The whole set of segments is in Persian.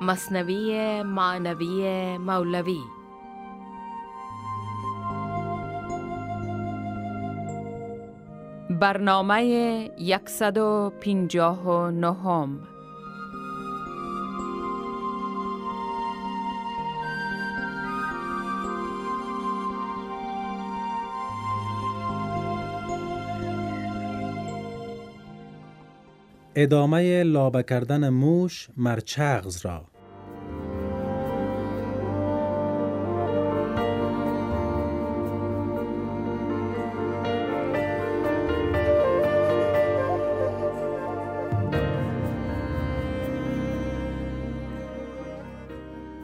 مصنوی معنوی مولوی. برنامه 159 ادامه لابه کردن موش مرچغز را.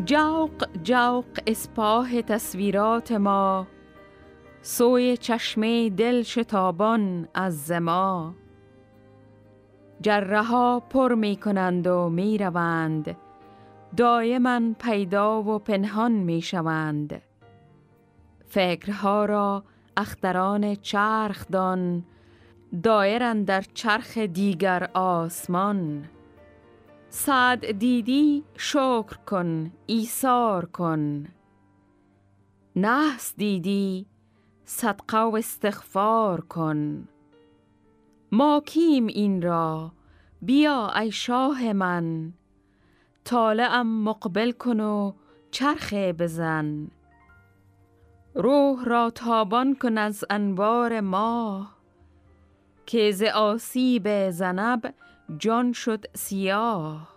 جوق جوق اسپاه تصویرات ما سوی چشمه دل شتابان از زما. جره ها پر می کنند و می روند دایما پیدا و پنهان می شوند فکرها را اختران چرخ دان دایرن در چرخ دیگر آسمان. سعد دیدی شکر کن ایثار کن. نحس دیدی صدقه و استغفار کن. ما کیم این را؟ بیا ای شاه من. طالعم مقبل کن و چرخه بزن. روح را تابان کن از انوار ماه که ز آسیب زنب جان شد سیاه.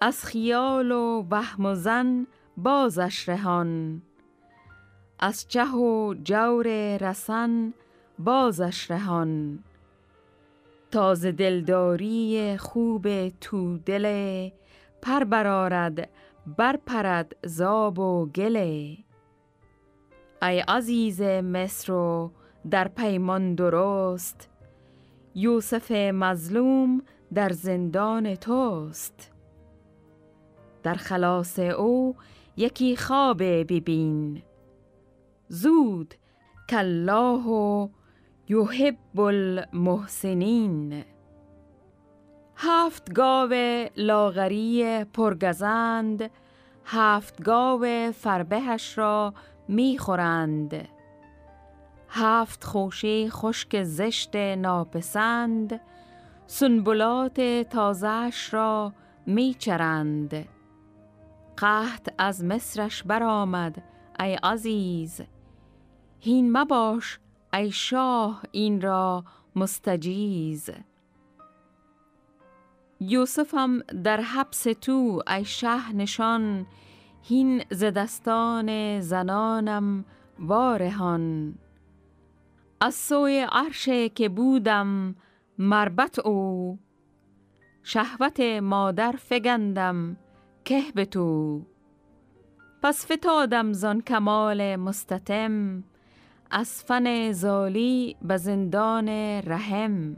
از خیال و وهم و زن بازش رهان از چه و جور رسن بازش رهان. تاز دلداری خوب تو دل پر برارد برپرد زاب و گله ای عزیز مصر و در پیمان درست یوسف مظلوم در زندان توست. در خلاص او یکی خواب ببین زود کالله یحب المحسنین. هفت گاو لاغری پرگزند هفت گاو فربهش را می‌خورند. هفت خوشه خشک زشت ناپسند سنبلات تازهش را میچرند. قحط از مصرش برآمد ای عزیز. هین مباش ای شاه این را مستجیز. یوسفم در حبس تو ای شه نشان هین ز دستان زنانم وارهان. از سوی عرش که بودم مربت او شهوت مادر فگندم که به تو. پس فتادم زان کمال مستتم از فن زالی به زندان رحم.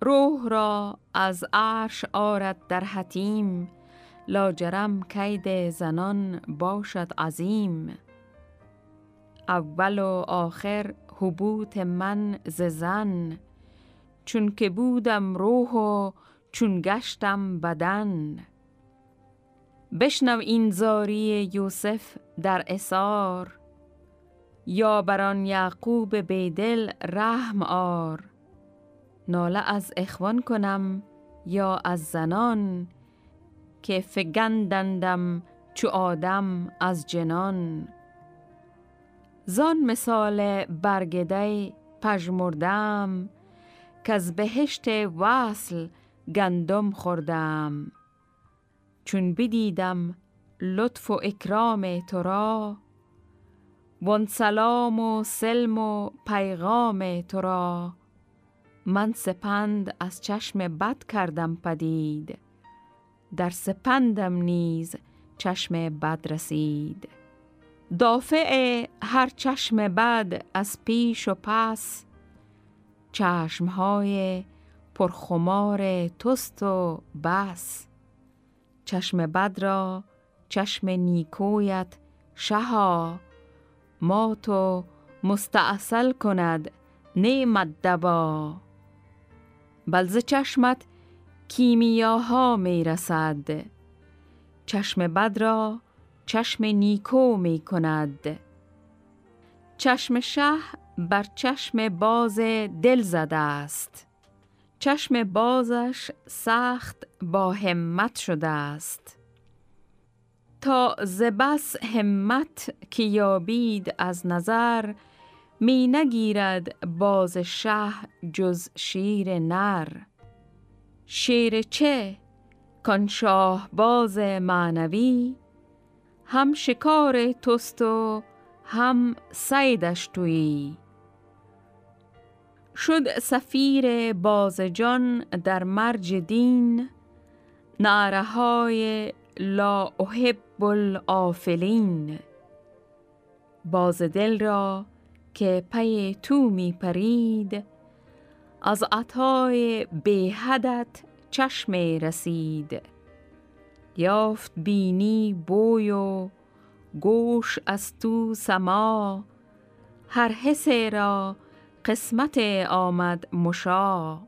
روح را از عرش آرد در حتیم لاجرم کید زنان باشد عظیم. اول و آخر حبوت من ز زن چون که بودم روح و چون گشتم بدن. بشنو این زاری یوسف در اسار یا بران یعقوب بیدل رحم آر. ناله از اخوان کنم یا از زنان که فگندندم چو آدم از جنان. زان مثال برگدی پژمردم که از بهشت وصل گندم خوردم. چون بدیدم لطف و اکرام تو را وان سلام و سلم و پیغام تو را. من سپند از چشم بد کردم پدید. در سپندم نیز چشم بد رسید. دافع هر چشم بد از پیش و پس. چشمهای پرخمار توست و بس. چشم بد را چشم نیکویت شها. ما تو مستاصل کند نعمت دبا بل ز چشمت کیمیاها می رسد. چشم بد را چشم نیکو می کند. چشم شه بر چشم باز دل زده است. چشم بازش سخت با همت شده است. تا زبس همت که یابید از نظر می نگیرد باز شه جز شیر نر. شیر چه؟ کان شاه باز معنوی. هم شکار توست و هم سیدش تویی شد سفیر بازجان در مرج دین. نعره های لا احب الافلین باز دل را که پی تو می پرید از عطای حدت چشم رسید. یافت بینی بوی و گوش از تو سما. هر حسه را قسمت آمد مشا.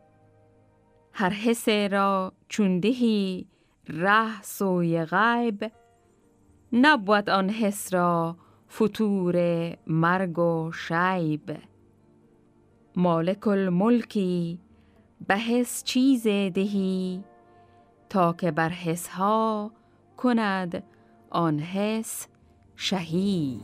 هر حسه را چوندهی ره سوی غیب. نبود آن حس را فتور مرگ و شیب. مالک الملکی به حس چیز دهی تا که بر حس ها کند آن حس شهی.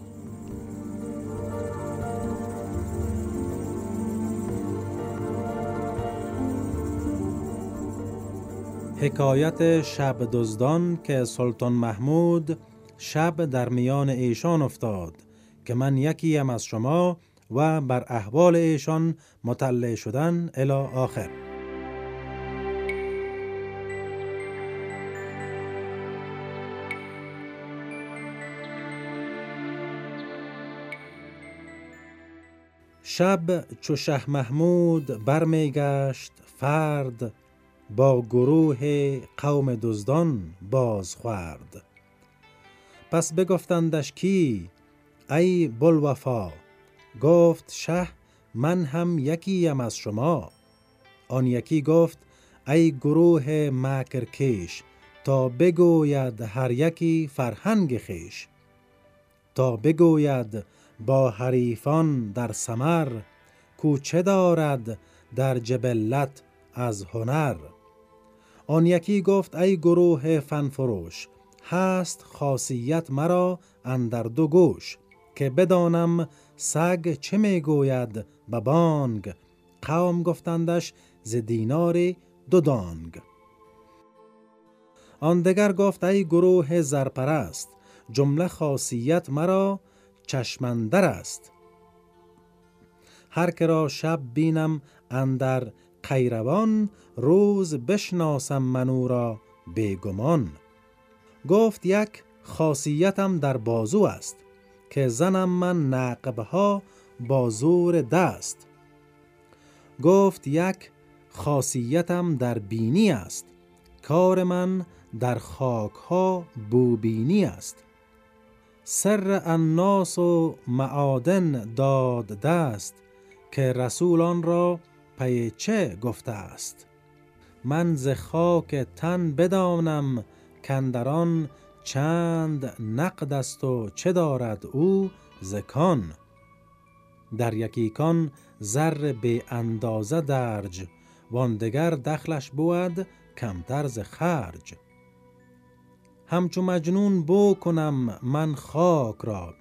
حکایت شب دزدان که سلطان محمود شب در میان ایشان افتاد که من یکیم از شما و بر احوال ایشان مطلع شدن الی آخر. شب چو شه محمود برمیگشت فرد با گروه قوم دزدان باز خورد پس بگفتندش کی؟ ای بلوفا گفت شه من هم یکیم از شما. آن یکی گفت ای گروه مکرکش تا بگوید هر یکی فرهنگ خیش تا بگوید با حریفان در سمر کوچه دارد در جبلت از هنر؟ آن یکی گفت ای گروه فنفروش هست خاصیت مرا اندر دو گوش که بدانم سگ چه می‌گوید به بانگ. قوم گفتندش ز دینار دو دانگ. آن دگر گفت ای گروه زرپرست جمله خاصیت مرا چشمندر است. هر که را شب بینم اندر قیروان روز بشناسم منو را بیگمان گفت یک خاصیتم در بازو است که زنم من نقبها با زور دست. گفت یک خاصیتم در بینی است کار من در خاک ها بوبینی است. سر الناس و معادن داد دست که رسولان را پی چه گفته است؟ من ز خاک تن بدانم کندران چند نقد است و چه دارد او زکان در یکی کان زر به اندازه درج واندگر دخلش بود کمتر ز خرج. همچو مجنون بو کنم من خاک را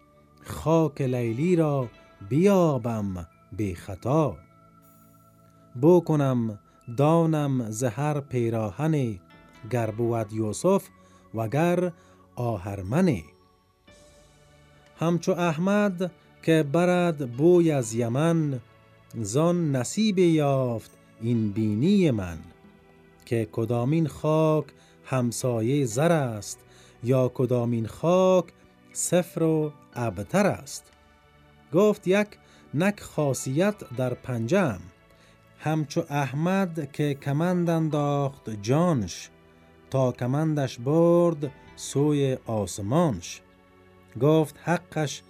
خاک لیلی را بیابم بی خطا. بو کنم دانم زهر پیراهنی گر بود یوسف وگر آهرمنی همچو احمد که برد بوی از یمن زان نصیب یافت این بینی من. که کدامین خاک همسایه زر است یا کدامین خاک صفر و ابتر است. گفت یک نک خاصیت در پنجم همچو احمد که کمند انداخت جانش تا کمندش برد سوی آسمانش. گفت حقش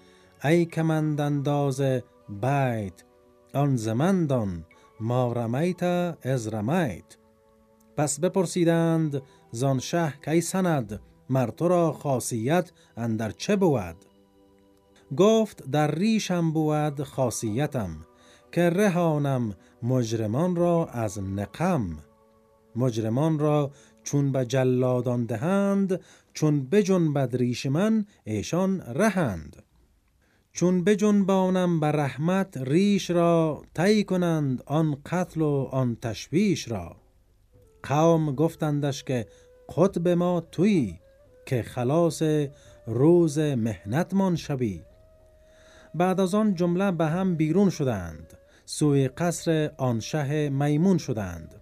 ای کمند انداز بیت آن زمندان ما رمیت از رمیت. پس بپرسیدند زان شه کی سند مر تو را خاصیت اندر چه بود؟ گفت در ریشم بود خاصیتم که رهانم مجرمان را از نقم. مجرمان را چون به جلادان دهند چون بجنبد ریش من ایشان رهند. چون بجنبانم به رحمت ریش را طی کنند آن قتل و آن تشویش را. قوم گفتندش که قطب ما تویی که خلاص روز مهنتمان شوی. بعد از آن جمله به هم بیرون شدند. سوی قصر آن شه میمون شدند.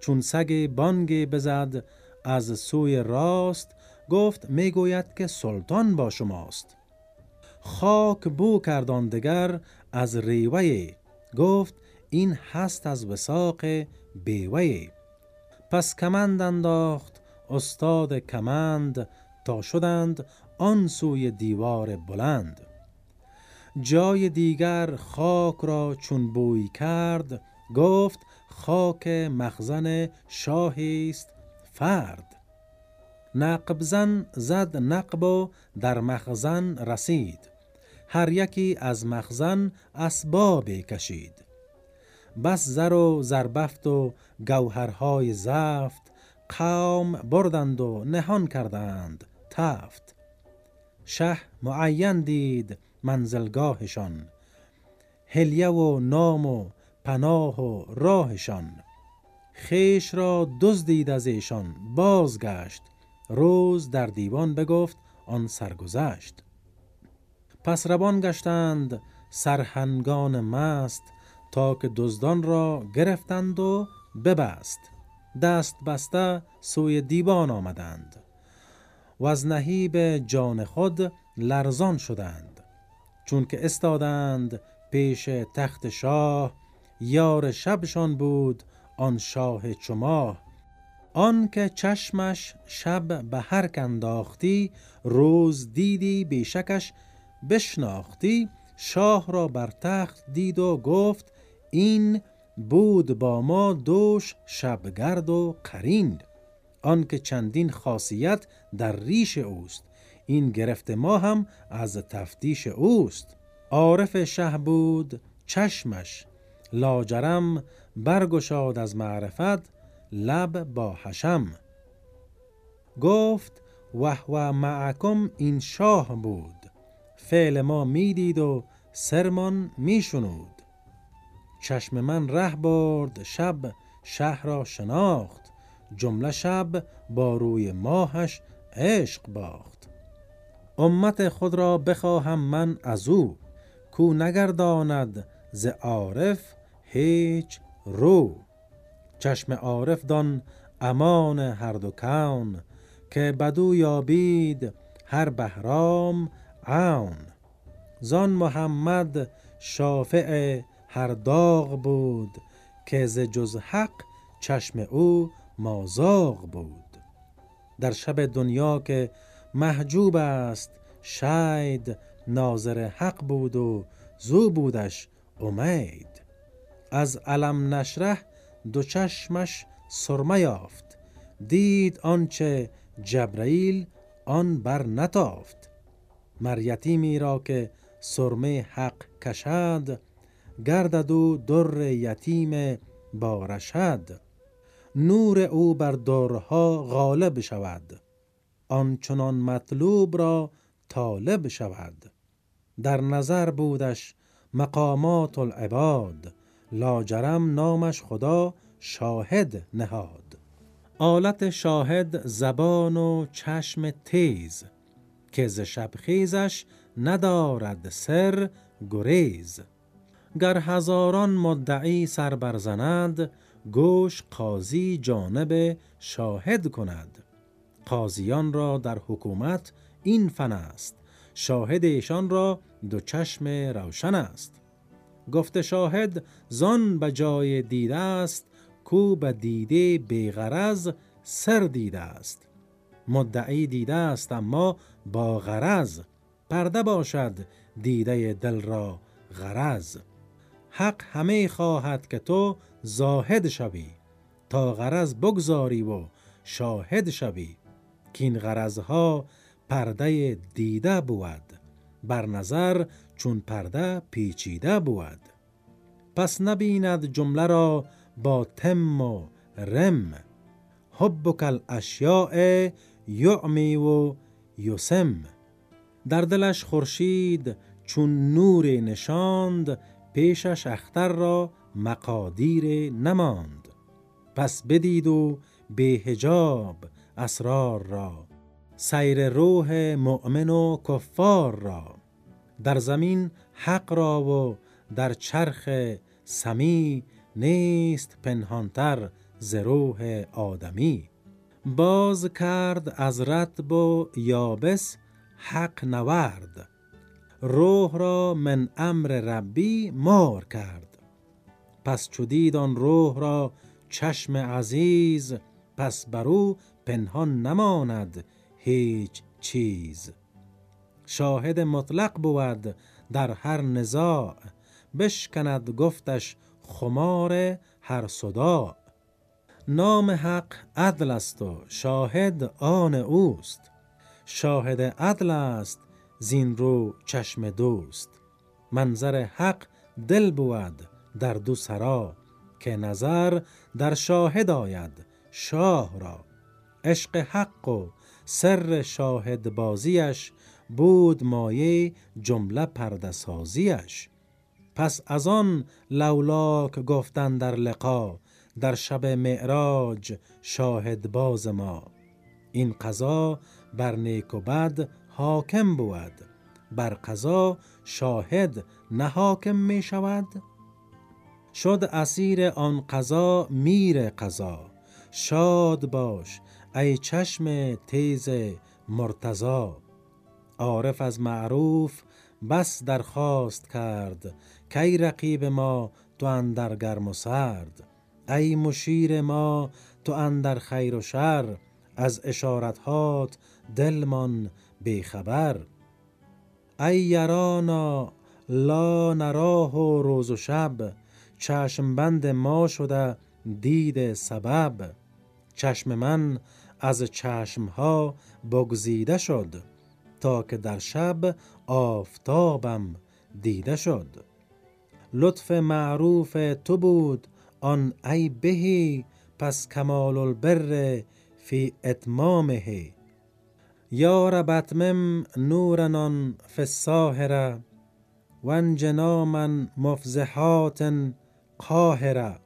چون سگ بانگ بزد از سوی راست گفت می‌گوید که سلطان با شماست. خاک بو کردان دگر از ریوه گفت این هست از وساق بیوه. پس کمند انداخت استاد کمند تا شدند آن سوی دیوار بلند. جای دیگر خاک را چون بوی کرد گفت خاک مخزن شاهی است فرد. نقب زن زد نقب و در مخزن رسید. هر یکی از مخزن اسبابی کشید. بس زر و زربفت و گوهرهای زفت قوم بردند و نهان کردند تفت. شه معین دید منزلگاهشان. هلیه و نام و پناه و راهشان. خیش را دزدید از ایشان بازگشت. روز در دیوان بگفت آن سرگذشت. پس روان گشتند سرهنگان مست تا که دزدان را گرفتند و ببست. دست بسته سوی دیوان آمدند. و از نهیب جان خود لرزان شدند. چون که استادند پیش تخت شاه یار شبشان بود آن شاه چماه آن که چشمش شب به هر انداختی روز دیدی بیشکش بشناختی. شاه را بر تخت دید و گفت این بود با ما دوش شبگرد و قرین. آنکه چندین خاصیت در ریش اوست. این گرفت ما هم از تفتیش اوست. عارف شه بود چشمش. لاجرم برگشاد از معرفت لب با حشم. گفت وهو معکم این شاه بود. فعل ما می‌دید و سرمان میشنود. چشم من ره برد شب شهر را شناخت. جمله شب با روی ماهش عشق باخت. امت خود را بخواهم من از او کو نگرداند ز عارف هیچ رو. چشم عارف دان امان هر دو کون که بدو یابید هر بهرام عون. زان محمد شافع هر داغ بود که ز جز حق چشم او مازاغ بود. در شب دنیا که محجوب است. شید ناظر حق بود و زو بودش امید. از علم نشره دو چشمش سرمه یافت. دید آنچه جبرئیل آن بر نتافت. مر یتیمی را که سرمه حق کشد گردد و در یتیم بارشد نور او بر درها غالب شود. آنچنان مطلوب را طالب شود. در نظر بودش مقامات العباد لاجرم نامش خدا شاهد نهاد. آلت شاهد زبان و چشم تیز که ز شبخیزش ندارد سر گریز. گر هزاران مدعی سر برزند گوش قاضی جانب شاهد کند. قاضیان را در حکومت این فن است. شاهد ایشان را دو چشم روشن است. گفته شاهد زان به جای دیده است کو به دیده بیغرز سر دیده است. مدعی دیده است اما با غرض. پرده باشد دیده دل را غرض. حق همه خواهد که تو زاهد شوی. تا غرض بگذاری و شاهد شوی. که این پرده دیده بود. بر نظر چون پرده پیچیده بود. پس نبیند جمله را با تم و رم. حبک الاشیاء یعمی و یسم. در دلش خورشید چون نور نشاند پیشش اختر را مقادیر نماند. پس بدید و به هجاب اسرار را سیر روح مؤمن و کفار را. در زمین حق را و در چرخ سمی نیست پنهانتر ز روح آدمی. باز کرد از رتب و یابس حق نورد. روح را من امر ربی مار کرد. پس چو آن روح را چشم عزیز پس بر او پنهان نماند هیچ چیز. شاهد مطلق بود در هر نزاع بشکند گفتش خمار هر صداع. نام حق عدل است و شاهد آن اوست. شاهد عدل است زین رو چشم دوست. منظر حق دل بود در دو سرا که نظر در شاهد آید شاه را. عشق حق و سر شاهد بازیش بود مایه جمله پردسازیش پس از آن لولاک گفتن در لقا در شب معراج شاهد باز ما. این قضا بر نیک و بد حاکم بود. بر قضا شاهد نه حاکم می شود. شد اسیر آن قضا میر قضا. شاد باش ای چشم تیز مرتضا عارف از معروف بس درخواست کرد کی رقیب ما تو اندر گرم و سرد؟ ای مشیر ما تو اندر خیر و شر از اشارتهات دلمان بیخبر ای یرانا لا نراه و روز و شب چشم بند ما شده دید سبب. چشم من از چشمها بگزیده شد تا که در شب آفتابم دیده شد. لطف معروف تو بود آن ای بهی پس کمال البر فی اتمامه. یا رب نورنان فی الساهره و انجنا من مفزحات قاهره.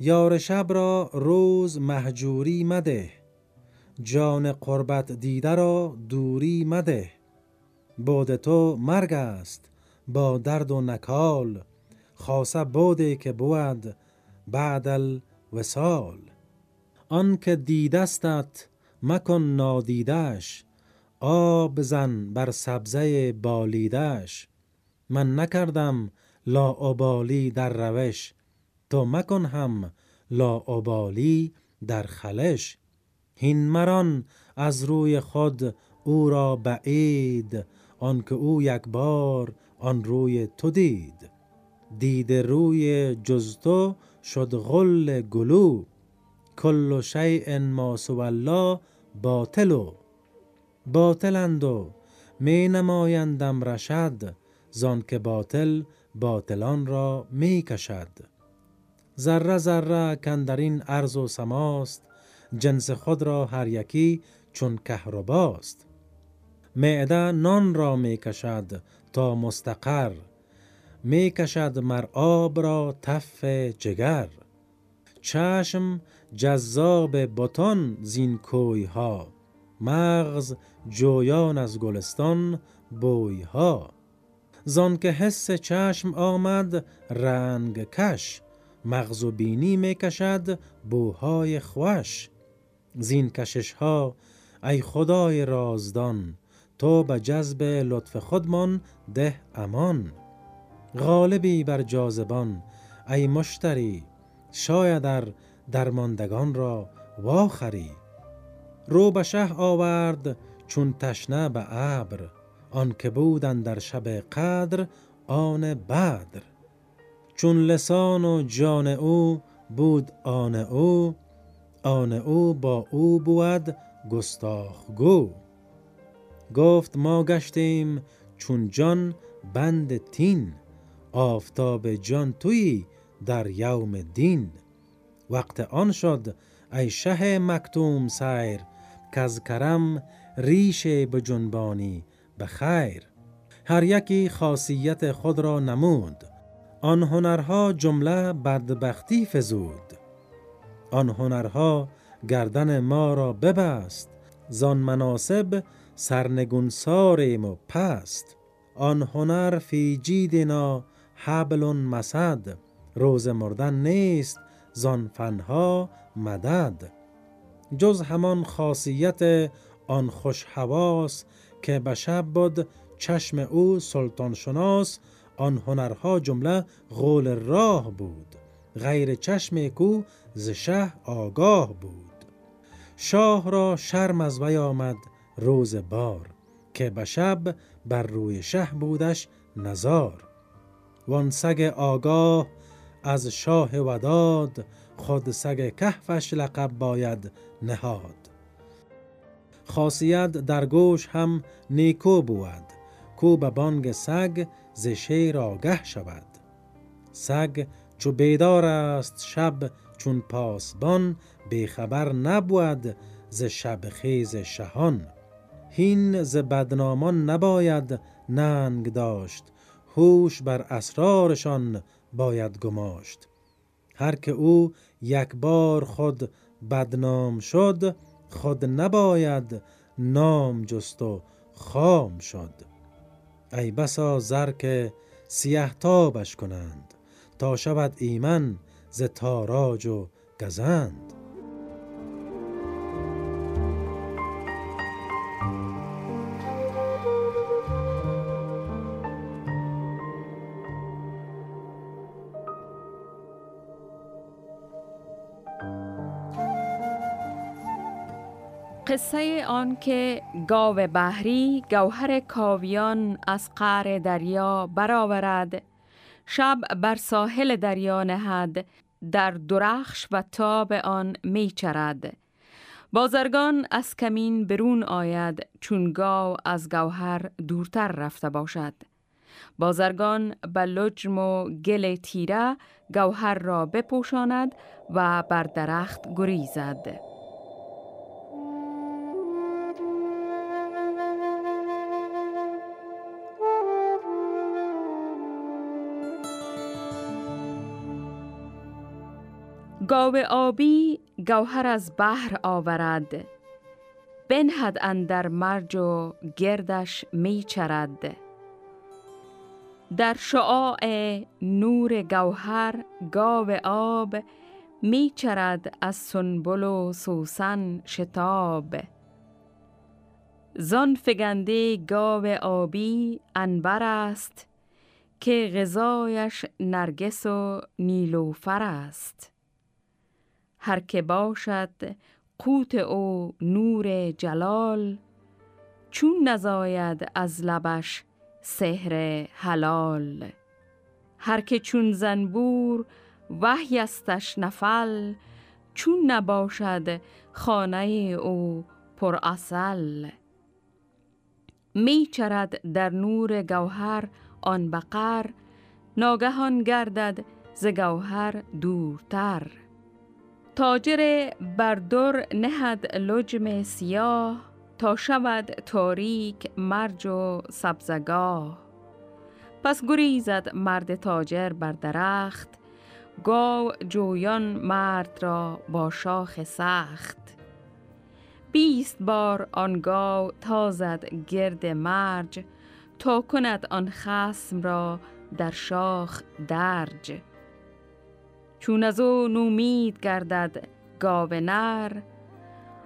یار شب را روز مهجوری مده. جان قربت دیده را دوری مده. بود تو مرگ است با درد و نکال. خاصه بوده که بود بعد الوسال آن که دیدستت مکن نادیدش آب زن بر سبزه بالیدش من نکردم لاابالی در روش. تو مکن هم لاابالی در خلش. هین مران از روی خود او را بعید آنکه او یک بار آن روی تو دید. دید روی جز تو شد غل گلو کل شیء ما سوی الله باطل. باطلند می نمایندم رشد زان که باطل باطلان را می کشد. ذره ذره کندرین ارز و سماست جنس خود را هر یکی چون کهرباست. معده نان را می کشد تا مستقر می کشد را تف جگر. چشم جذاب بتان زین کوی ها مغز جویان از گلستان بوی ها زان که حس چشم آمد رنگ کش مغز و بینی می کشد بوهای خوش. زین کشش ها ای خدای رازدان تو به جذب لطف خودمان ده امان. غالبی بر جاذبان ای مشتری شاید در درماندگان را واخری. رو به شه آورد چون تشنه به ابر آن که بودن در شب قدر آن بدر. چون لسان و جان او بود آن او آن او با او بود گستاخ گو گفت ما گشتیم چون جان بند تین آفتاب جان توی در یوم دین. وقت آن شد ای شه مکتوم سیر کز کرم ریش به جنبانی به خیر هر یکی خاصیت خود را نمود آن هنرها جمله بدبختی فزود. آن هنرها گردن ما را ببست زان مناسب سرنگون ساریم و پست. آن هنر فی جیدنا حبل مسد روز مردن نیست زان فنها مدد. جز همان خاصیت آن خوش حواس که به شب بود چشم او سلطان شناس آن هنرها جمله غول راه بود. غیر چشم کو ز شه آگاه بود. شاه را شرم از وی آمد روز بار که به شب بر روی شه بودش نزار. وان سگ آگاه از شاه وداد خود سگ کهفش لقب باید نهاد. خاصیت در گوش هم نیکو بود کو به بانگ سگ ز شیر آگه شود. سگ چو بیدار است شب چون پاسبان بیخبر نبود ز شب خیز شهان. هین ز بدنامان نباید ننگ داشت هوش بر اسرارشان باید گماشت. هر که او یک بار خود بدنام شد خود نباید نام جست و خام شد. ای بسا زر که سیه تابش کنند تا شود ایمن ز تاراج و گزند. قصه آن که گاو بحری گوهر کاویان از قعر دریا برآورد شب بر ساحل دریا نهد در درخش و تاب آن می چرد. بازرگان از کمین برون آید چون گاو از گوهر دورتر رفته باشد. بازرگان به لجم و گل تیره گوهر را بپوشاند و بر درخت گریزد. گاو آبی گوهر از بحر آورد. بنهد اندر مرج و گردش می چرد. در شعاع نور گوهر گاو آب می چرد از سنبل و سوسن شتاب. زان فگنده گاو آبی انبر است که غذایش نرگس و نیلوفر است. هر که باشد قوت او نور جلال چون نزاید از لبش سحر حلال. هر که چون زنبور وحی استش نفل چون نباشد خانه او پر اصل می چرد در نور گوهر آن بقر ناگهان گردد ز گوهر دورتر. تاجر بردر نهد لجم سیاه تا شود تاریک مرج و سبزگاه. پس گریزد مرد تاجر بر درخت گاو جویان مرد را با شاخ سخت. بیست بار آن گاو تازد گرد مرج تا کند آن خسم را در شاخ درج. چون از او نومید گردد گاو نر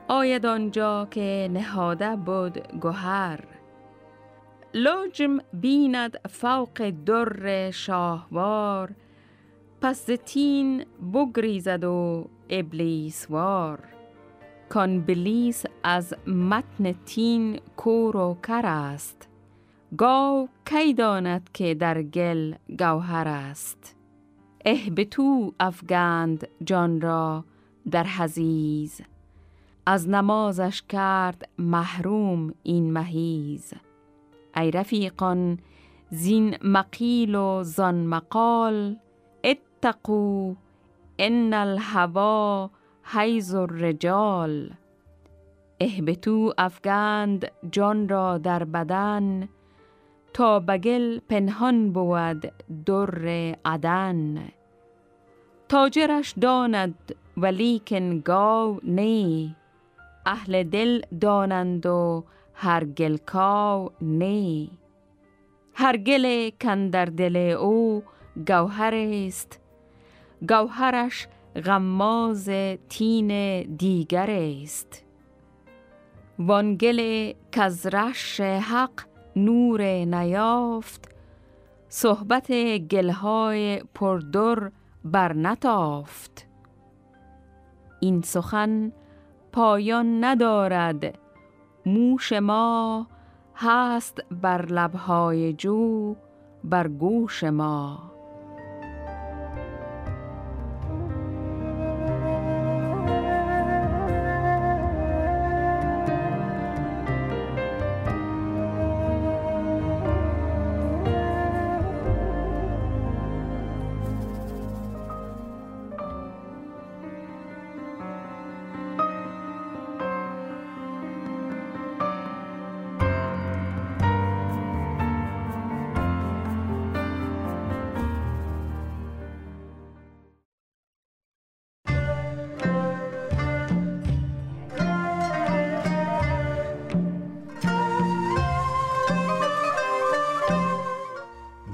آید آنجا که نهاده بود گوهر لجم بیند فوق در شاهوار پس تین بگریزد و ابلیس وار. کان بلیس از متن تین کور و کر است گاو کی داند که در گل گوهر است؟ اهبتو افگند جان را در حزیز از نمازش کرد محروم این مهیز ای رفیقان زین مقیل و زان مقال اتقو ان الهوا حیز الرجال. اهبتو افگند جان را در بدن تا بگل پنهان بود در عدن. تاجرش داند ولیکن گاو نی. اهل دل دانند و هر گلکاو نی. هر گل کندر دل او گوهر است. گوهرش غماز تین دیگر است. وانگل کزرش حق نور نیافت صحبت گلهای پردر بر نتافت این سخن پایان ندارد موش ما هست بر لبهای جو بر گوش ما.